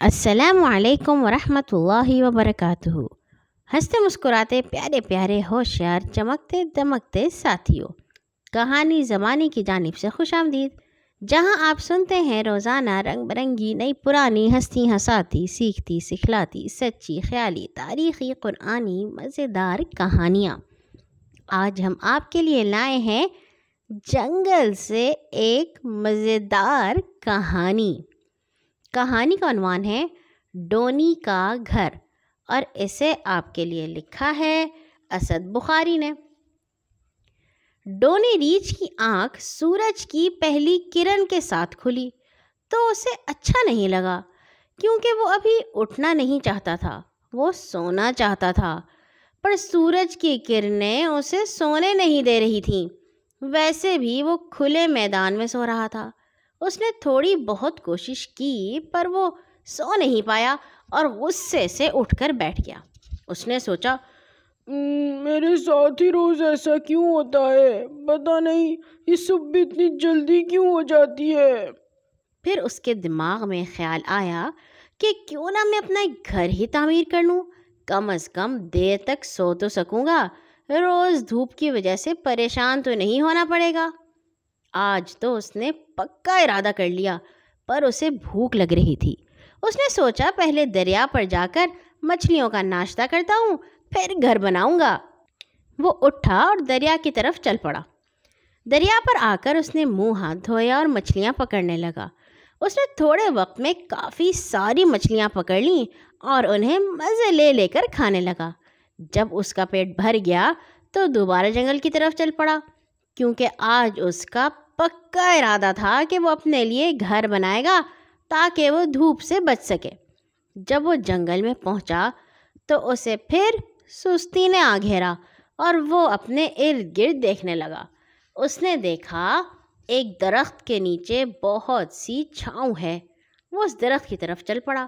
السلام علیکم ورحمۃ اللہ وبرکاتہ۔ ہنستے مسکراتے پیارے پیارے ہوشیار، چمکتے دمکتے ساتھیوں کہانی زمانے کی جانب سے خوش آمدید۔ جہاں آپ سنتے ہیں، روزانہ رنگ برنگی، نئی پرانی ہستی ہساتی سیکھتی، سکھلاتی، سچی خیالی، تاریخی، قرآنی، مزیدار کہانیاں۔ آج ہم آپ کے لیے لائے ہیں جنگل سے ایک مزیدار کہانی۔ کہانی کا عنوان ہے ڈونی کا گھر، اور اسے آپ کے لیے لکھا ہے اسد بخاری نے۔ ڈونی ریچھ کی آنکھ سورج کی پہلی کرن کے ساتھ کھلی تو اسے اچھا نہیں لگا، کیونکہ وہ ابھی اٹھنا نہیں چاہتا تھا، وہ سونا چاہتا تھا۔ پر سورج کی کرنیں اسے سونے نہیں دے رہی تھیں۔ ویسے بھی وہ کھلے میدان میں سو رہا تھا۔ اس نے تھوڑی بہت کوشش کی پر وہ سو نہیں پایا اور غصے سے اٹھ کر بیٹھ گیا۔ اس نے سوچا میرے ساتھ ہی روز ایسا کیوں ہوتا ہے؟ پتا نہیں یہ صبح اتنی جلدی کیوں ہو جاتی ہے؟ پھر اس کے دماغ میں خیال آیا کہ کیوں نہ میں اپنا ایک گھر ہی تعمیر کر لوں۔ کم از کم دیر تک سو تو سکوں گا۔ روز دھوپ کی وجہ سے پریشان تو نہیں ہونا پڑے گا۔ آج تو اس نے پکا ارادہ کر لیا، پر اسے بھوک لگ رہی تھی۔ اس نے سوچا، پہلے دریا پر جا کر مچھلیوں کا ناشتہ کرتا ہوں، پھر گھر بناؤں گا۔ وہ اٹھا اور دریا کی طرف چل پڑا۔ دریا پر آ کر اس نے منہ ہاتھ دھویا اور مچھلیاں پکڑنے لگا۔ اس نے تھوڑے وقت میں کافی ساری مچھلیاں پکڑ لیں اور انہیں مزے لے لے کر کھانے لگا۔ جب اس کا پیٹ بھر گیا تو دوبارہ جنگل کی طرف چل پڑا۔ کیونکہ آج اس کا پکا ارادہ تھا کہ وہ اپنے لیے گھر بنائے گا تاکہ وہ دھوپ سے بچ سکے۔ جب وہ جنگل میں پہنچا تو اسے پھر سستی نے آ گھیرا اور وہ اپنے ارد گرد دیکھنے لگا۔ اس نے دیکھا ایک درخت کے نیچے بہت سی چھاؤں ہے وہ اس درخت کی طرف چل پڑا۔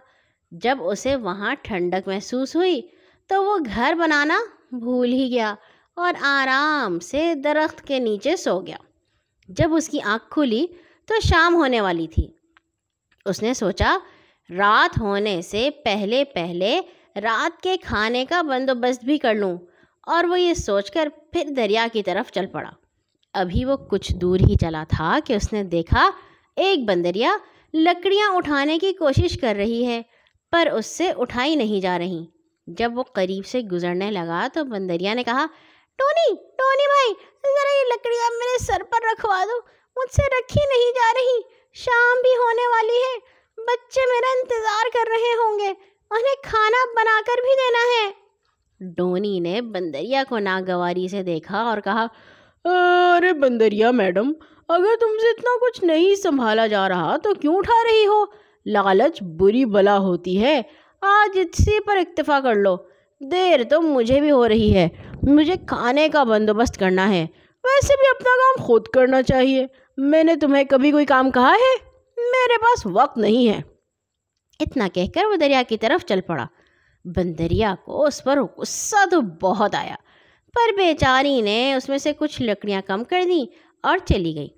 جب اسے وہاں ٹھنڈک محسوس ہوئی تو وہ گھر بنانا بھول ہی گیا۔ اور آرام سے درخت کے نیچے سو گیا۔ جب اس کی آنکھ کھلی تو شام ہونے والی تھی۔ اس نے سوچا، رات ہونے سے پہلے پہلے رات کے کھانے کا بندوبست بھی کر لوں۔ اور وہ یہ سوچ کر پھر دریا کی طرف چل پڑا۔ ابھی وہ کچھ دور ہی چلا تھا کہ اس نے دیکھا، ایک بندریا لکڑیاں اٹھانے کی کوشش کر رہی ہے، پر اس سے اٹھائی نہیں جا رہی۔ جب وہ قریب سے گزرنے لگا تو بندریا نے کہا ٹونی ٹونی بھائی ذرا یہ لکڑیاں میرے سر پر رکھوا دو مجھ سے رکھی نہیں جا رہی۔ شام بھی ہونے والی ہے بچے میرا انتظار کر رہے ہوں گے انہیں کھانا بنا کر بھی دینا ہے۔ ڈونی نے بندریا کو ناگواری سے دیکھا اور کہا ارے بندریا میڈم اگر تم سے اتنا کچھ نہیں سنبھالا جا رہا تو کیوں اٹھا رہی ہو؟ لالچ بری بلا ہوتی ہے آج اسی پر اکتفا کر لو۔ دیر تو مجھے بھی ہو رہی ہے۔ مجھے کھانے کا بندوبست کرنا ہے۔ ویسے بھی اپنا کام خود کرنا چاہیے۔ میں نے تمہیں کبھی کوئی کام کہا ہے؟ میرے پاس وقت نہیں ہے۔ اتنا کہہ کر وہ دریا کی طرف چل پڑا۔ بندریا کو اس پر غصہ تو بہت آیا۔ پر بیچاری نے اس میں سے کچھ لکڑیاں کم کر دیں اور چلی گئی۔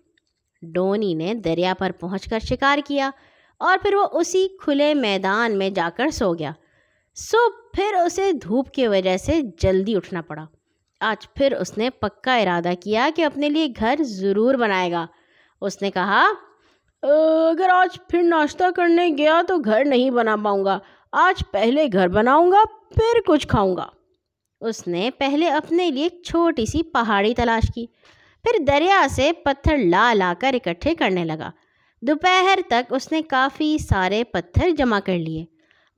ڈونی نے دریا پر پہنچ کر شکار کیا اور پھر وہ اسی کھلے میدان میں جا کر سو گیا۔ سو پھر اسے دھوپ کی وجہ سے جلدی اٹھنا پڑا۔ آج پھر اس نے پکا ارادہ کیا کہ اپنے لیے گھر ضرور بنائے گا۔ اس نے کہا اگر آج پھر ناشتہ کرنے گیا تو گھر نہیں بنا پاؤں گا۔ آج پہلے گھر بناؤں گا، پھر کچھ کھاؤں گا۔ اس نے پہلے اپنے لیے چھوٹی سی پہاڑی تلاش کی۔ پھر دریا سے پتھر لا لا کر اکٹھے کرنے لگا۔ دوپہر تک اس نے کافی سارے پتھر جمع کر لیے۔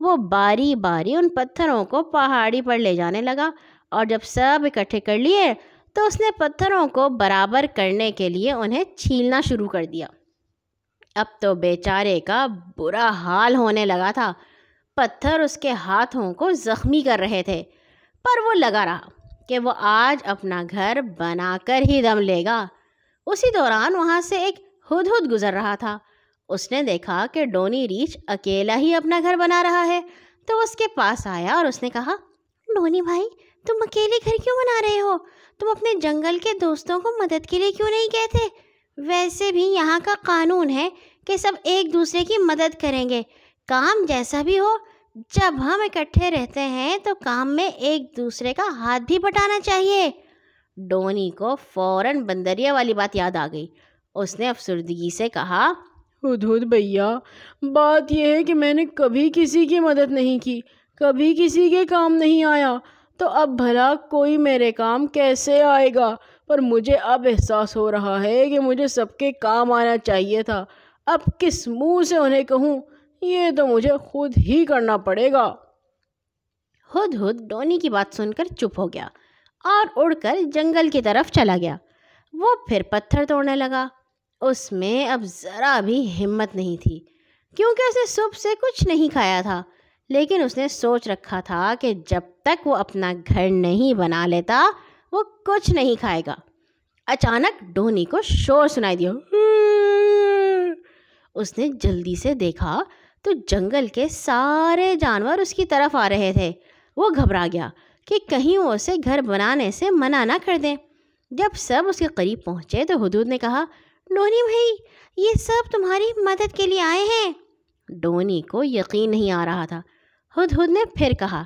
وہ باری باری ان پتھروں کو پہاڑی پر لے جانے لگا اور جب سب اکٹھے کر لیے تو اس نے پتھروں کو برابر کرنے کے لیے انہیں چھیلنا شروع کر دیا۔ اب تو بیچارے کا برا حال ہونے لگا تھا۔ پتھر اس کے ہاتھوں کو زخمی کر رہے تھے، پر وہ لگا رہا کہ وہ آج اپنا گھر بنا کر ہی دم لے گا۔ اسی دوران وہاں سے ایک ہد ہد گزر رہا تھا۔ اس نے دیکھا کہ ڈونی ریچھ اکیلا ہی اپنا گھر بنا رہا ہے۔ تو اس کے پاس آیا اور اس نے کہا، ڈونی بھائی، تم اکیلے گھر کیوں بنا رہے ہو؟ تم اپنے جنگل کے دوستوں کو مدد کے لیے کیوں نہیں کہتے ویسے بھی یہاں کا قانون ہے کہ سب ایک دوسرے کی مدد کریں گے۔ کام جیسا بھی ہو، جب ہم اکٹھے رہتے ہیں تو کام میں ایک دوسرے کا ہاتھ بھی بٹانا چاہیے۔ ڈونی کو فوراً بندریا والی بات یاد آ گئی۔ اس نے افسردگی سے کہا ہد بھیا۔ بات یہ ہے کہ میں نے کبھی کسی کی مدد نہیں کی، کبھی کسی کے کام نہیں آیا۔ تو اب بھلا کوئی میرے کام کیسے آئے گا؟ پر مجھے اب احساس ہو رہا ہے کہ مجھے سب کے کام آنا چاہیے تھا۔ اب کس منہ سے انہیں کہوں؟ یہ تو مجھے خود ہی کرنا پڑے گا۔ ہد ہد ڈونی کی بات سن کر چپ ہو گیا اور اڑ کر جنگل کی طرف چلا گیا۔ وہ پھر پتھر توڑنے لگا۔ اس میں اب ذرا بھی ہمت نہیں تھی، کیونکہ اس نے صبح سے کچھ نہیں کھایا تھا۔ لیکن اس نے سوچ رکھا تھا کہ جب تک وہ اپنا گھر نہیں بنا لیتا، وہ کچھ نہیں کھائے گا۔ اچانک ڈونی کو شور سنائی دیا۔ اس نے جلدی سے دیکھا تو جنگل کے سارے جانور اس کی طرف آ رہے تھے۔ وہ گھبرا گیا کہ کہیں وہ اسے گھر بنانے سے منع نہ کر دیں۔ جب سب اس کے قریب پہنچے تو حدود نے کہا ڈونی بھائی یہ سب تمہاری مدد کے لیے آئے ہیں۔ ڈونی کو یقین نہیں آ رہا تھا۔ ہد ہد نے پھر کہا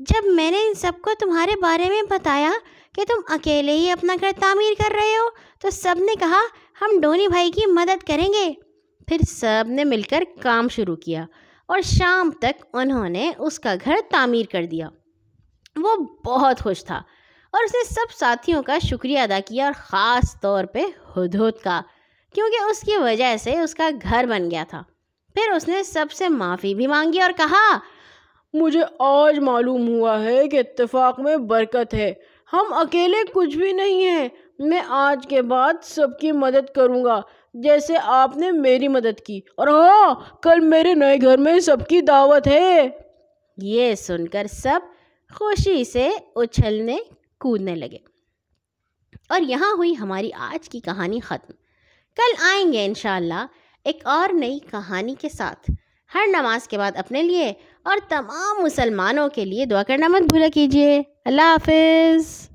جب میں نے ان سب کو تمہارے بارے میں بتایا کہ تم اکیلے ہی اپنا گھر تعمیر کر رہے ہو تو سب نے کہا ہم ڈونی بھائی کی مدد کریں گے۔ پھر سب نے مل کر کام شروع کیا اور شام تک انہوں نے اس کا گھر تعمیر کر دیا۔ وہ بہت خوش تھا۔ اور اس نے سب ساتھیوں کا شکریہ ادا کیا اور خاص طور پہ ہد ہد کا کیونکہ اس کی وجہ سے اس کا گھر بن گیا تھا۔ پھر اس نے سب سے معافی بھی مانگی اور کہا مجھے آج معلوم ہوا ہے کہ اتفاق میں برکت ہے۔ ہم اکیلے کچھ بھی نہیں ہیں۔ میں آج کے بعد سب کی مدد کروں گا جیسے آپ نے میری مدد کی۔ اور ہاں کل میرے نئے گھر میں سب کی دعوت ہے۔ یہ سن کر سب خوشی سے اچھلنے کودنے لگے۔ اور یہاں ہوئی ہماری آج کی کہانی ختم۔ کل آئیں گے انشاءاللہ ایک اور نئی کہانی کے ساتھ۔ ہر نماز کے بعد اپنے لیے اور تمام مسلمانوں کے لیے دعا کرنا مت بھولا کیجیے۔ اللہ حافظ۔